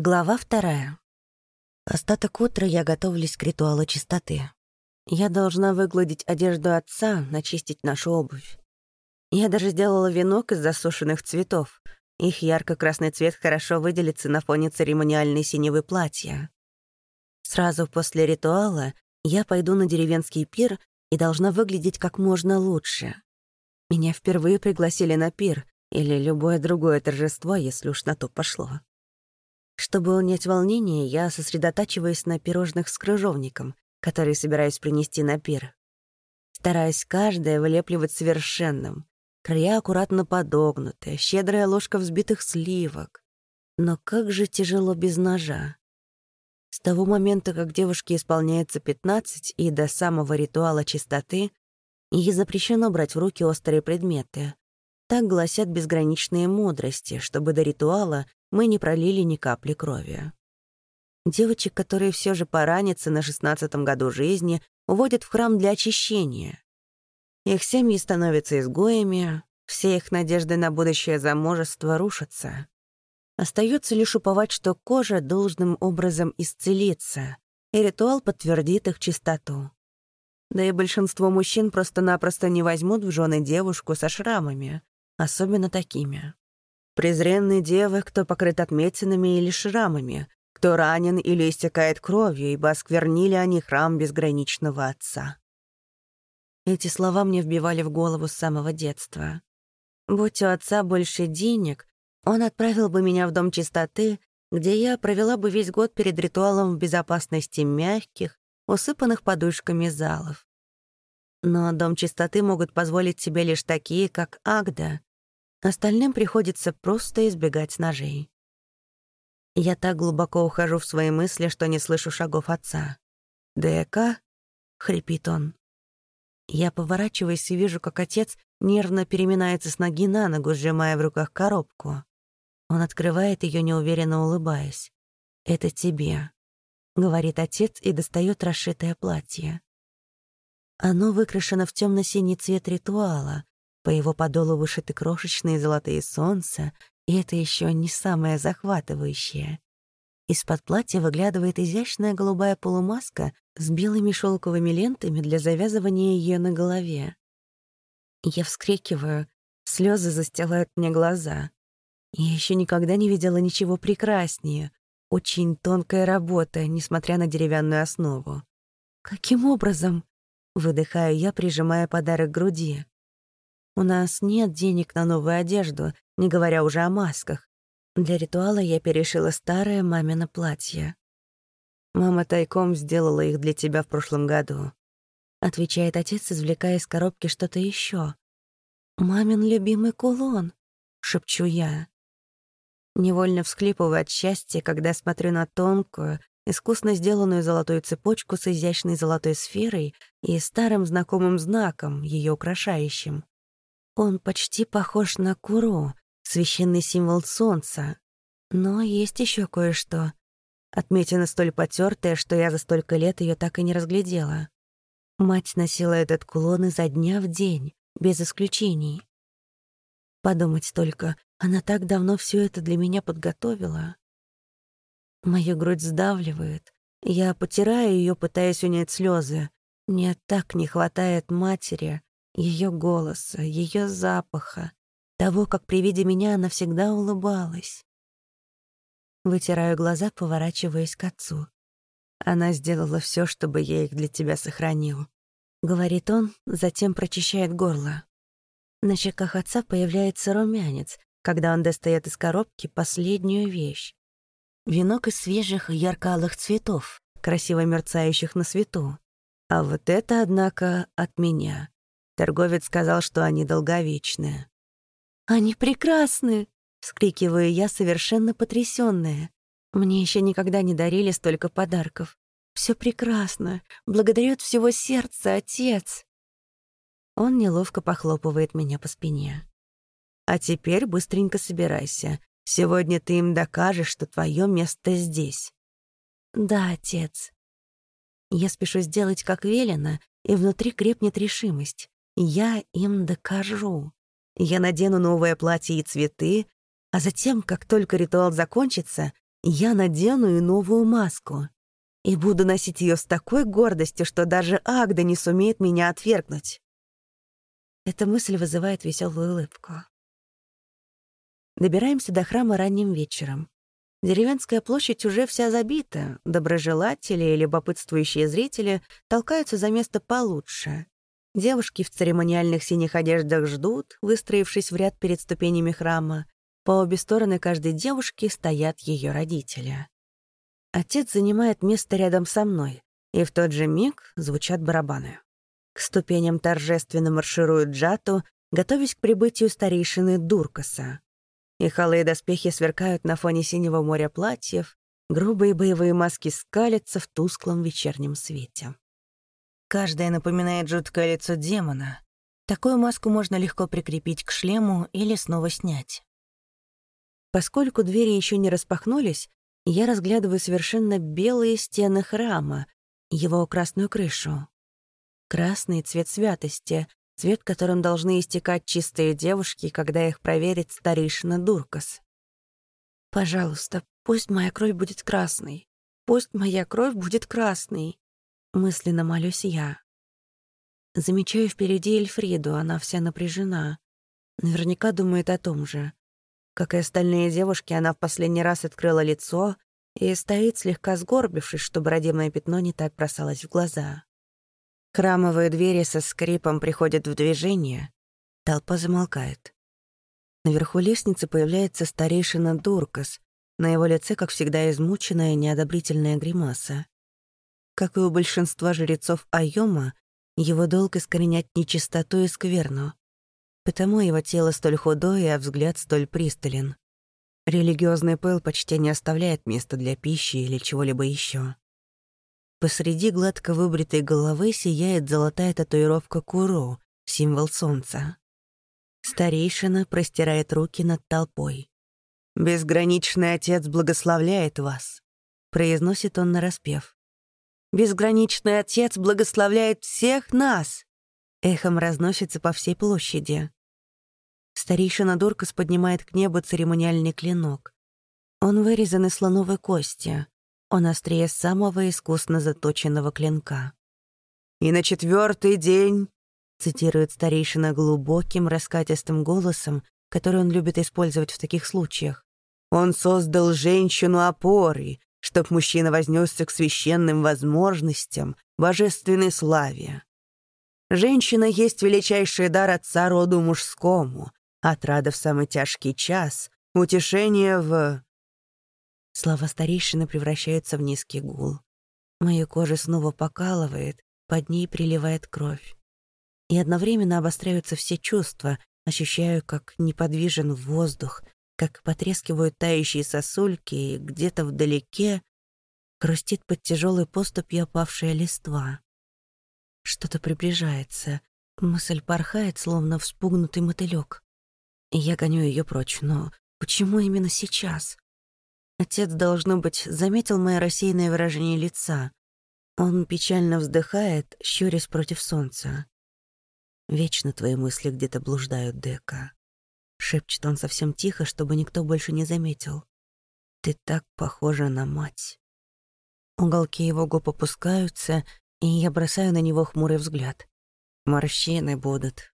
Глава вторая. Остаток утра я готовлюсь к ритуалу чистоты. Я должна выгладить одежду отца, начистить нашу обувь. Я даже сделала венок из засушенных цветов. Их ярко-красный цвет хорошо выделится на фоне церемониальной синевы платья. Сразу после ритуала я пойду на деревенский пир и должна выглядеть как можно лучше. Меня впервые пригласили на пир или любое другое торжество, если уж на то пошло. Чтобы унять волнение, я сосредотачиваюсь на пирожных с крыжовником, которые собираюсь принести на пир. Стараюсь каждое вылепливать совершенным. Края аккуратно подогнуты, щедрая ложка взбитых сливок. Но как же тяжело без ножа. С того момента, как девушке исполняется 15 и до самого ритуала чистоты, ей запрещено брать в руки острые предметы. Так гласят безграничные мудрости, чтобы до ритуала мы не пролили ни капли крови. Девочек, которые все же поранятся на шестнадцатом году жизни, уводят в храм для очищения. Их семьи становятся изгоями, все их надежды на будущее замужество рушатся. Остается лишь уповать, что кожа должным образом исцелится, и ритуал подтвердит их чистоту. Да и большинство мужчин просто-напросто не возьмут в жены девушку со шрамами, особенно такими. Презренные девы, кто покрыт отметинами или шрамами, кто ранен или истекает кровью, ибо осквернили они храм безграничного Отца. Эти слова мне вбивали в голову с самого детства. Будь у отца больше денег, он отправил бы меня в Дом чистоты, где я провела бы весь год перед ритуалом в безопасности мягких, усыпанных подушками залов. Но Дом чистоты могут позволить себе лишь такие, как Агда, Остальным приходится просто избегать ножей. Я так глубоко ухожу в свои мысли, что не слышу шагов отца. «ДК?» — хрипит он. Я поворачиваюсь и вижу, как отец нервно переминается с ноги на ногу, сжимая в руках коробку. Он открывает ее, неуверенно улыбаясь. «Это тебе», — говорит отец и достает расшитое платье. Оно выкрашено в темно синий цвет ритуала, по его подолу вышиты крошечные золотые солнца, и это еще не самое захватывающее. Из-под платья выглядывает изящная голубая полумаска с белыми шелковыми лентами для завязывания ее на голове. Я вскрикиваю, слезы застилают мне глаза. Я еще никогда не видела ничего прекраснее. Очень тонкая работа, несмотря на деревянную основу. «Каким образом?» — выдыхаю я, прижимая подарок к груди. У нас нет денег на новую одежду, не говоря уже о масках. Для ритуала я перешила старое мамино платье. «Мама тайком сделала их для тебя в прошлом году», — отвечает отец, извлекая из коробки что-то еще. «Мамин любимый кулон», — шепчу я. Невольно всхлипываю от счастья, когда смотрю на тонкую, искусно сделанную золотую цепочку с изящной золотой сферой и старым знакомым знаком, ее украшающим. Он почти похож на Куру, священный символ солнца. Но есть еще кое-что. Отметина столь потертая, что я за столько лет ее так и не разглядела. Мать носила этот кулон изо дня в день, без исключений. Подумать только, она так давно все это для меня подготовила. Мою грудь сдавливает. Я потираю ее, пытаясь унять слезы. Мне так не хватает матери, ее голоса, ее запаха, того, как при виде меня она всегда улыбалась. Вытираю глаза, поворачиваясь к отцу. Она сделала все, чтобы я их для тебя сохранил. Говорит он, затем прочищает горло. На щеках отца появляется румянец, когда он достает из коробки последнюю вещь. Венок из свежих ярко-алых цветов, красиво мерцающих на свету. А вот это, однако, от меня. Торговец сказал, что они долговечные. «Они прекрасны!» — вскрикиваю я, совершенно потрясённая. Мне еще никогда не дарили столько подарков. Все прекрасно. Благодарю от всего сердца, отец. Он неловко похлопывает меня по спине. А теперь быстренько собирайся. Сегодня ты им докажешь, что твое место здесь. Да, отец. Я спешу сделать, как велено, и внутри крепнет решимость. Я им докажу. Я надену новое платье и цветы, а затем, как только ритуал закончится, я надену и новую маску. И буду носить ее с такой гордостью, что даже Агда не сумеет меня отвергнуть. Эта мысль вызывает веселую улыбку. Добираемся до храма ранним вечером. Деревенская площадь уже вся забита. Доброжелатели и любопытствующие зрители толкаются за место получше. Девушки в церемониальных синих одеждах ждут, выстроившись в ряд перед ступенями храма. По обе стороны каждой девушки стоят ее родители. Отец занимает место рядом со мной, и в тот же миг звучат барабаны. К ступеням торжественно марширует Джату, готовясь к прибытию старейшины Дуркаса. Их алые доспехи сверкают на фоне синего моря платьев, грубые боевые маски скалятся в тусклом вечернем свете. Каждая напоминает жуткое лицо демона. Такую маску можно легко прикрепить к шлему или снова снять. Поскольку двери еще не распахнулись, я разглядываю совершенно белые стены храма, его красную крышу. Красный цвет святости, цвет, которым должны истекать чистые девушки, когда их проверит старейшина Дуркас. «Пожалуйста, пусть моя кровь будет красной. Пусть моя кровь будет красной», — мысленно молюсь я. Замечаю впереди Эльфриду, она вся напряжена. Наверняка думает о том же. Как и остальные девушки, она в последний раз открыла лицо и стоит, слегка сгорбившись, чтобы родимое пятно не так бросалось в глаза. Храмовые двери со скрипом приходят в движение. Толпа замолкает. Наверху лестницы появляется старейшина Дуркас. На его лице, как всегда, измученная неодобрительная гримаса. Как и у большинства жрецов Айома, его долг искоренять нечистоту и скверну. Потому его тело столь худое, а взгляд столь пристален. Религиозный пыл почти не оставляет места для пищи или чего-либо еще. Посреди гладко выбритой головы сияет золотая татуировка Куро, символ солнца. Старейшина простирает руки над толпой. «Безграничный Отец благословляет вас», — произносит он нараспев. «Безграничный Отец благословляет всех нас!» Эхом разносится по всей площади. Старейшина Дуркас поднимает к небу церемониальный клинок. Он вырезан из слоновой кости. Он острее самого искусно заточенного клинка. «И на четвертый день», — цитирует старейшина глубоким, раскатистым голосом, который он любит использовать в таких случаях, «он создал женщину опорой, чтоб мужчина вознесся к священным возможностям, божественной славе. Женщина есть величайший дар отца роду мужскому, отрада в самый тяжкий час, утешение в... Слова старейшины превращаются в низкий гул. Мою кожу снова покалывает, под ней приливает кровь. И одновременно обостряются все чувства, ощущаю, как неподвижен воздух, как потрескивают тающие сосульки, и где-то вдалеке хрустит под тяжелой поступью опавшая листва. Что-то приближается. Мысль порхает, словно вспугнутый мотылек. Я гоню ее прочь, но почему именно сейчас? Отец, должно быть, заметил мое рассеянное выражение лица. Он печально вздыхает, щурясь против солнца. «Вечно твои мысли где-то блуждают, Дека», — шепчет он совсем тихо, чтобы никто больше не заметил. «Ты так похожа на мать». Уголки его губ опускаются, и я бросаю на него хмурый взгляд. Морщины будут.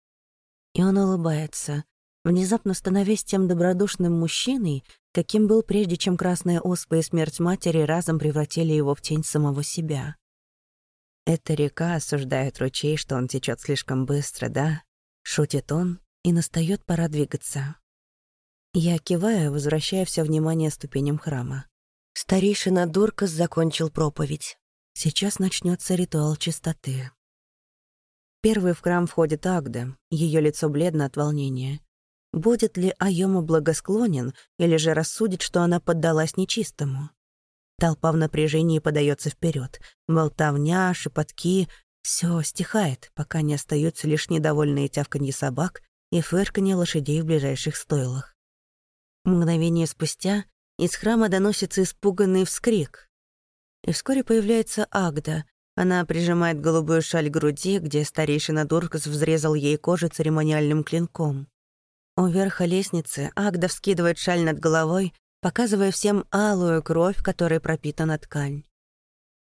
И он улыбается, внезапно становясь тем добродушным мужчиной, каким был прежде, чем красная оспа и смерть матери разом превратили его в тень самого себя. «Эта река осуждает ручей, что он течет слишком быстро, да?» — шутит он, и настает пора двигаться. Я киваю, возвращая все внимание ступеням храма. Старейшина Дуркас закончил проповедь. Сейчас начнется ритуал чистоты. Первый в храм входит Агда, ее лицо бледно от волнения. Будет ли Айома благосклонен или же рассудит, что она поддалась нечистому? Толпа в напряжении подается вперед. Болтовня, шепотки — все стихает, пока не остаются лишь недовольные тявканье собак и фырканье лошадей в ближайших стойлах. Мгновение спустя из храма доносится испуганный вскрик. И вскоре появляется Агда. Она прижимает голубую шаль к груди, где старейшина Дуркас взрезал ей кожу церемониальным клинком. У верха лестницы Агда вскидывает шаль над головой, показывая всем алую кровь, которой пропитана ткань.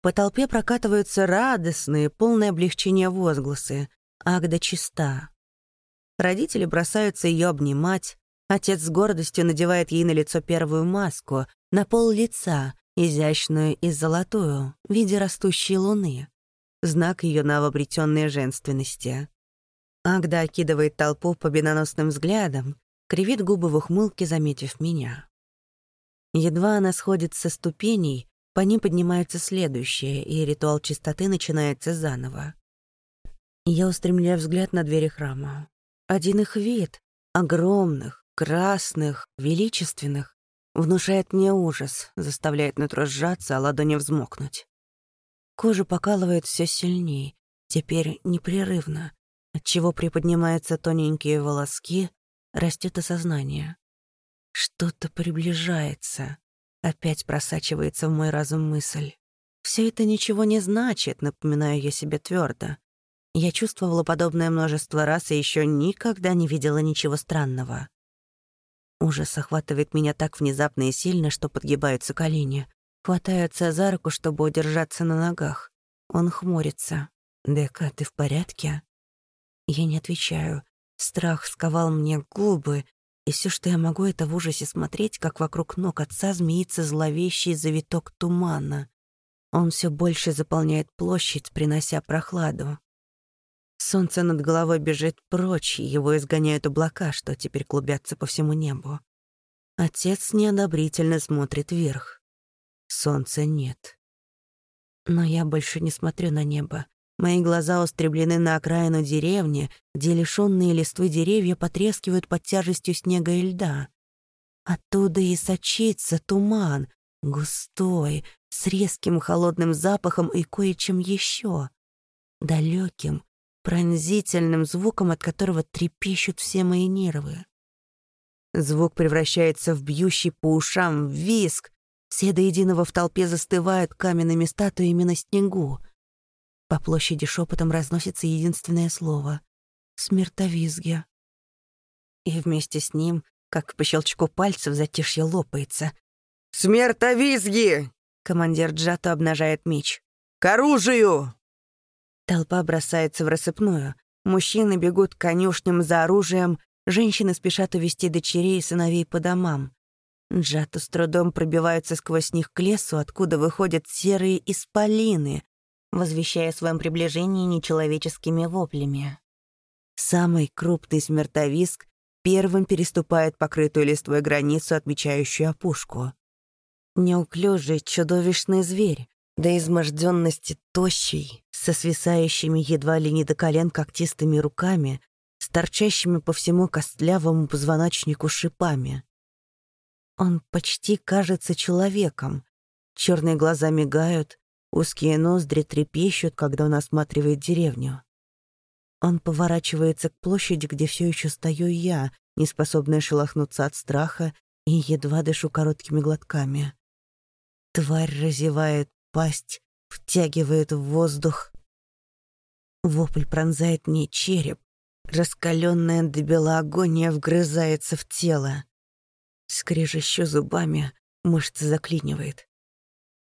По толпе прокатываются радостные, полные облегчения возгласы. Агда чиста. Родители бросаются ее обнимать. Отец с гордостью надевает ей на лицо первую маску, на пол лица, изящную и золотую, в виде растущей луны. Знак ее новообретенной женственности. Агда окидывает толпу победоносным взглядом, кривит губы в ухмылке, заметив меня. Едва она сходит со ступеней, по ним поднимаются следующие, и ритуал чистоты начинается заново. Я устремляю взгляд на двери храма. Один их вид, огромных, красных, величественных, внушает мне ужас, заставляет нутро сжаться, а ладони взмокнуть. Кожа покалывает все сильнее, теперь непрерывно, отчего приподнимаются тоненькие волоски, растет осознание. Что-то приближается. Опять просачивается в мой разум мысль. Все это ничего не значит, напоминаю я себе твердо. Я чувствовала подобное множество раз и еще никогда не видела ничего странного. Ужас охватывает меня так внезапно и сильно, что подгибаются колени. Хватаются за руку, чтобы удержаться на ногах. Он хмурится. «Дека, ты в порядке?» Я не отвечаю. Страх сковал мне губы, и все, что я могу, это в ужасе смотреть, как вокруг ног отца змеится зловещий завиток тумана. Он все больше заполняет площадь, принося прохладу. Солнце над головой бежит прочь, его изгоняют облака, что теперь клубятся по всему небу. Отец неодобрительно смотрит вверх. Солнца нет. Но я больше не смотрю на небо. Мои глаза устремлены на окраину деревни, где лишённые листвы деревья потрескивают под тяжестью снега и льда. Оттуда и сочится туман, густой, с резким холодным запахом и кое-чем еще, далеким, пронзительным звуком, от которого трепещут все мои нервы. Звук превращается в бьющий по ушам виск, все до единого в толпе застывают каменными статуями на снегу — по площади шепотом разносится единственное слово — смертовизги. И вместе с ним, как по щелчку пальцев, затишье лопается. «Смертовизги!» — командир Джато обнажает меч. «К оружию!» Толпа бросается в рассыпную. Мужчины бегут к конюшням за оружием, женщины спешат увести дочерей и сыновей по домам. Джато с трудом пробиваются сквозь них к лесу, откуда выходят серые исполины, возвещая о своем приближении нечеловеческими воплями. Самый крупный смертовиск первым переступает покрытую листвой границу, отмечающую опушку. Неуклюжий, чудовищный зверь, до изможденности тощий, со свисающими едва ли не до колен когтистыми руками, с торчащими по всему костлявому позвоночнику шипами. Он почти кажется человеком. Черные глаза мигают, Узкие ноздри трепещут, когда он осматривает деревню. Он поворачивается к площади, где все еще стою я, неспособная шелохнуться от страха и едва дышу короткими глотками. Тварь разевает пасть, втягивает в воздух. Вопль пронзает мне череп. Раскаленная до бела агония вгрызается в тело. Скрежещу зубами, мышцы заклинивает.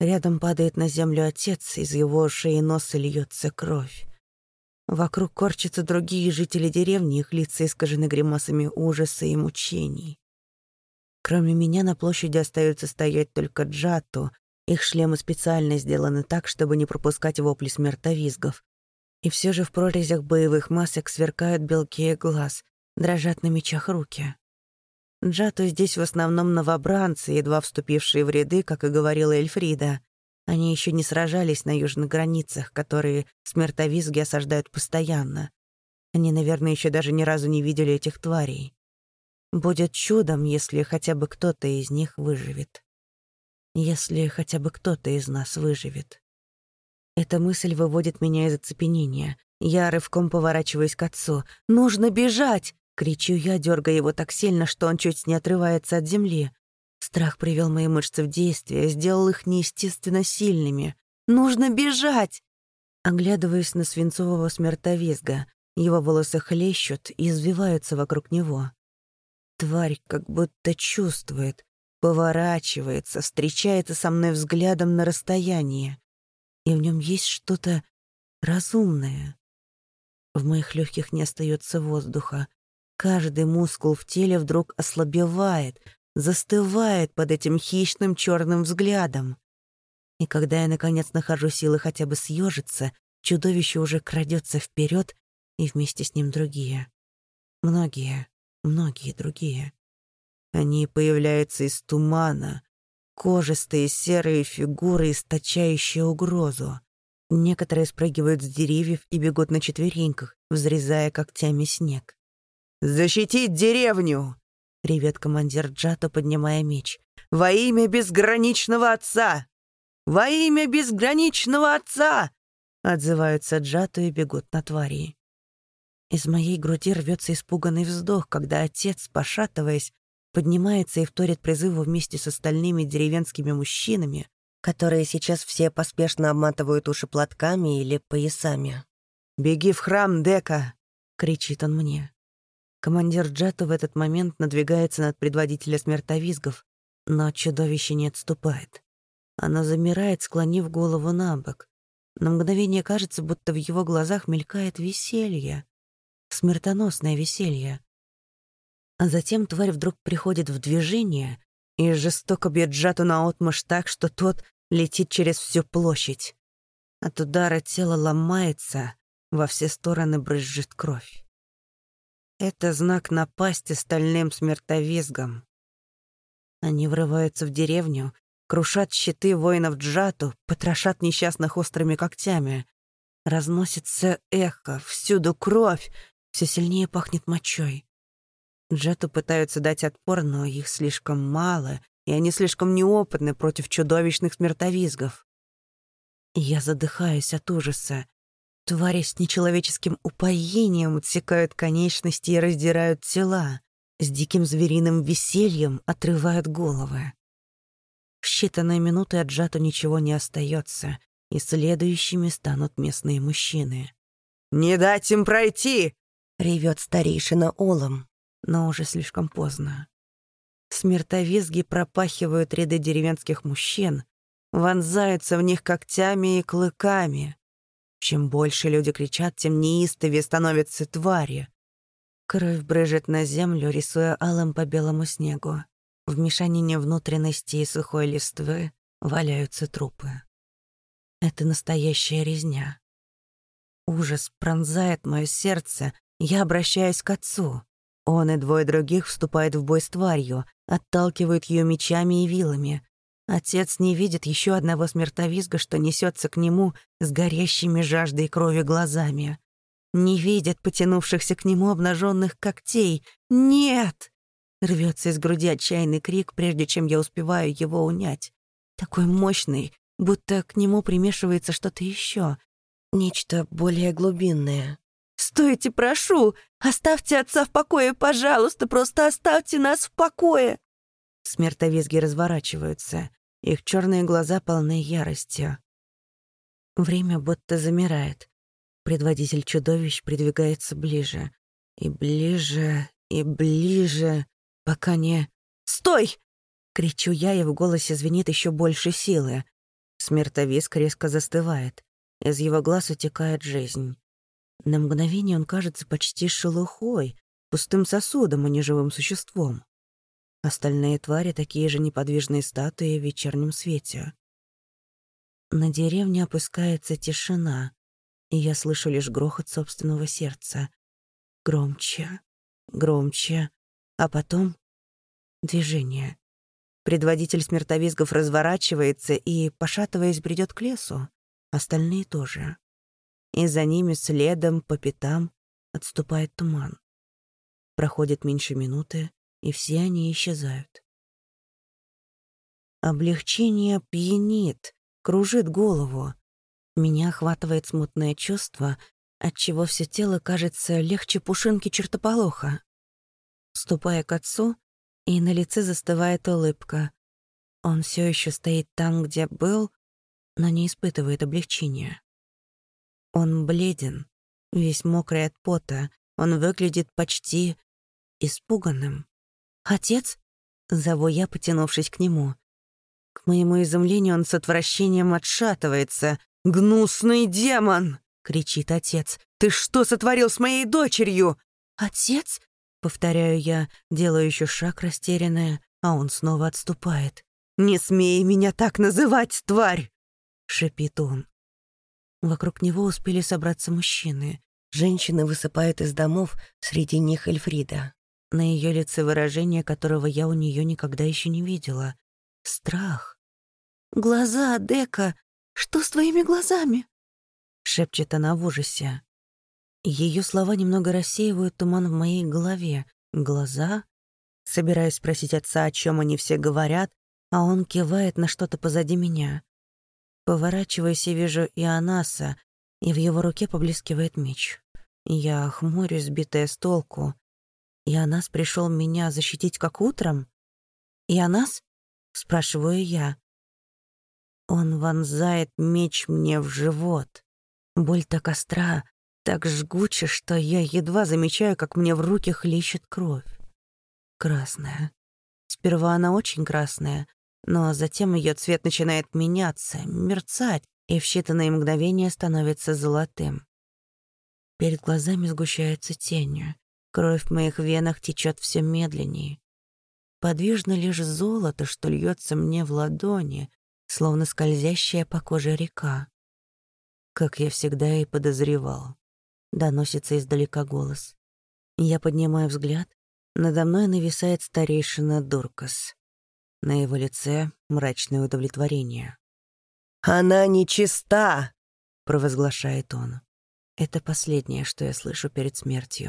Рядом падает на землю отец, из его шеи и носа льется кровь. Вокруг корчатся другие жители деревни, их лица искажены гримасами ужаса и мучений. Кроме меня на площади остаются стоять только джату, их шлемы специально сделаны так, чтобы не пропускать вопли смертовизгов. И все же в прорезях боевых масок сверкают белки глаз, дрожат на мечах руки. Джато здесь в основном новобранцы, едва вступившие в ряды, как и говорила Эльфрида. Они еще не сражались на южных границах, которые смертовизги осаждают постоянно. Они, наверное, еще даже ни разу не видели этих тварей. Будет чудом, если хотя бы кто-то из них выживет. Если хотя бы кто-то из нас выживет. Эта мысль выводит меня из оцепенения. Я рывком поворачиваюсь к отцу. «Нужно бежать!» Кричу я, дергая его так сильно, что он чуть не отрывается от земли. Страх привел мои мышцы в действие, сделал их неестественно сильными. «Нужно бежать!» Оглядываюсь на свинцового смертовизга. Его волосы хлещут и извиваются вокруг него. Тварь как будто чувствует, поворачивается, встречается со мной взглядом на расстоянии, и в нем есть что-то разумное. В моих легких не остается воздуха. Каждый мускул в теле вдруг ослабевает, застывает под этим хищным черным взглядом. И когда я, наконец, нахожу силы хотя бы съежиться, чудовище уже крадется вперед, и вместе с ним другие. Многие, многие другие. Они появляются из тумана, кожистые серые фигуры, источающие угрозу. Некоторые спрыгивают с деревьев и бегут на четвереньках, взрезая когтями снег. «Защитить деревню!» — ревет командир Джато, поднимая меч. «Во имя безграничного отца! Во имя безграничного отца!» Отзываются Джато и бегут на твари. Из моей груди рвется испуганный вздох, когда отец, пошатываясь, поднимается и вторит призыву вместе с остальными деревенскими мужчинами, которые сейчас все поспешно обматывают уши платками или поясами. «Беги в храм, Дека!» — кричит он мне. Командир Джату в этот момент надвигается над предводителя смертовизгов, но чудовище не отступает. Оно замирает, склонив голову на бок. На мгновение кажется, будто в его глазах мелькает веселье. Смертоносное веселье. А затем тварь вдруг приходит в движение и жестоко бьет Джату наотмашь так, что тот летит через всю площадь. От удара тело ломается, во все стороны брызжет кровь. Это знак напасти стальным смертовизгом. Они врываются в деревню, крушат щиты воинов Джату, потрошат несчастных острыми когтями. Разносится эхо, всюду кровь, все сильнее пахнет мочой. Джету пытаются дать отпор, но их слишком мало, и они слишком неопытны против чудовищных смертовизгов. Я задыхаюсь от ужаса. Твари с нечеловеческим упоением отсекают конечности и раздирают тела, с диким звериным весельем отрывают головы. В считанные минуты от Джату ничего не остается, и следующими станут местные мужчины. «Не дать им пройти!» — ревет старейшина Олом но уже слишком поздно. Смертовизги пропахивают ряды деревенских мужчин, вонзаются в них когтями и клыками. Чем больше люди кричат, тем неистовее становятся твари. Кровь брыжет на землю, рисуя алым по белому снегу. В мешанине внутренности и сухой листвы валяются трупы. Это настоящая резня. Ужас пронзает мое сердце, я обращаюсь к отцу. Он и двое других вступают в бой с тварью, отталкивают ее мечами и вилами. Отец не видит еще одного смертовизга, что несется к нему с горящими жаждой крови глазами. Не видит потянувшихся к нему обнаженных когтей. «Нет!» Рвется из груди отчаянный крик, прежде чем я успеваю его унять. Такой мощный, будто к нему примешивается что-то еще, Нечто более глубинное. «Стойте, прошу! Оставьте отца в покое, пожалуйста! Просто оставьте нас в покое!» Смертовизги разворачиваются. Их черные глаза полны яростью. Время будто замирает. Предводитель чудовищ придвигается ближе. И ближе, и ближе, пока не... «Стой!» — кричу я, и в голосе звенит еще больше силы. Смертовиск резко застывает. Из его глаз утекает жизнь. На мгновение он кажется почти шелухой, пустым сосудом, а не живым существом. Остальные твари — такие же неподвижные статуи в вечернем свете. На деревне опускается тишина, и я слышу лишь грохот собственного сердца. Громче, громче, а потом — движение. Предводитель смертовизгов разворачивается и, пошатываясь, бредет к лесу. Остальные тоже и за ними следом по пятам отступает туман. Проходит меньше минуты, и все они исчезают. Облегчение пьянит, кружит голову. Меня охватывает смутное чувство, отчего все тело кажется легче пушинки чертополоха. Ступая к отцу, и на лице застывает улыбка. Он все еще стоит там, где был, но не испытывает облегчения. Он бледен, весь мокрый от пота. Он выглядит почти испуганным. «Отец?» Зову я, потянувшись к нему. К моему изумлению он с отвращением отшатывается. «Гнусный демон!» — кричит отец. «Ты что сотворил с моей дочерью?» «Отец?» — повторяю я, делаю еще шаг растерянная, а он снова отступает. «Не смей меня так называть, тварь!» — шипит он. Вокруг него успели собраться мужчины. Женщины высыпают из домов, среди них Эльфрида. На ее лице выражение, которого я у нее никогда еще не видела. Страх. «Глаза, Дека! Что с твоими глазами?» Шепчет она в ужасе. Ее слова немного рассеивают туман в моей голове. Глаза? Собираюсь спросить отца, о чем они все говорят, а он кивает на что-то позади меня. Поворачиваюсь и вижу Ионаса, и в его руке поблескивает меч. Я хмурюсь, сбитая с толку. Ионас пришел меня защитить как утром? Ионас? Спрашиваю я. Он вонзает меч мне в живот. Боль так остра, так жгуча, что я едва замечаю, как мне в руки хлещет кровь. Красная. Сперва она очень красная, но затем ее цвет начинает меняться, мерцать, и в считанные мгновения становится золотым. Перед глазами сгущается тенью. Кровь в моих венах течет все медленнее. Подвижно лишь золото, что льется мне в ладони, словно скользящая по коже река. Как я всегда и подозревал. Доносится издалека голос. Я поднимаю взгляд. Надо мной нависает старейшина Дуркас. На его лице мрачное удовлетворение. «Она нечиста!» — провозглашает он. Это последнее, что я слышу перед смертью.